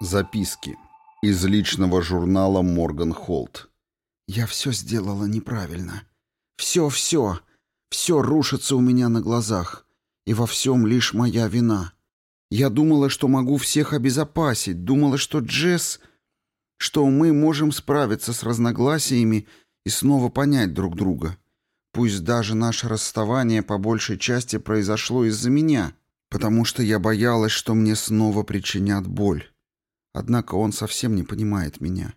Записки. Из личного журнала Морган Холт. «Я все сделала неправильно. Все-все. Все рушится у меня на глазах. И во всем лишь моя вина. Я думала, что могу всех обезопасить. Думала, что Джесс... Что мы можем справиться с разногласиями и снова понять друг друга. Пусть даже наше расставание по большей части произошло из-за меня, потому что я боялась, что мне снова причинят боль». Однако он совсем не понимает меня.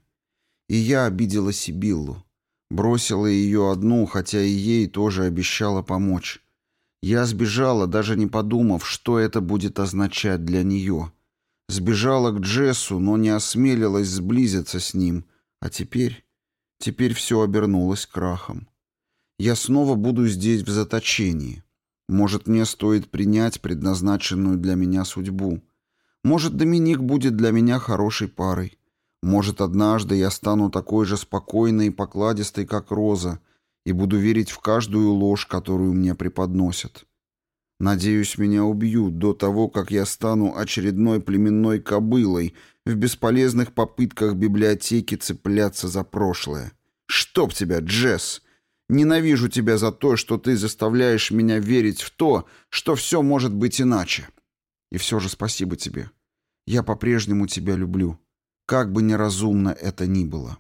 И я обидела Сибиллу. Бросила ее одну, хотя и ей тоже обещала помочь. Я сбежала, даже не подумав, что это будет означать для нее. Сбежала к Джессу, но не осмелилась сблизиться с ним. А теперь... Теперь все обернулось крахом. Я снова буду здесь в заточении. Может, мне стоит принять предназначенную для меня судьбу. Может, Доминик будет для меня хорошей парой. Может, однажды я стану такой же спокойной и покладистой, как Роза, и буду верить в каждую ложь, которую мне преподносят. Надеюсь, меня убьют до того, как я стану очередной племенной кобылой в бесполезных попытках библиотеки цепляться за прошлое. Чтоб тебя, Джесс! Ненавижу тебя за то, что ты заставляешь меня верить в то, что все может быть иначе. И все же спасибо тебе. Я по-прежнему тебя люблю, как бы неразумно это ни было».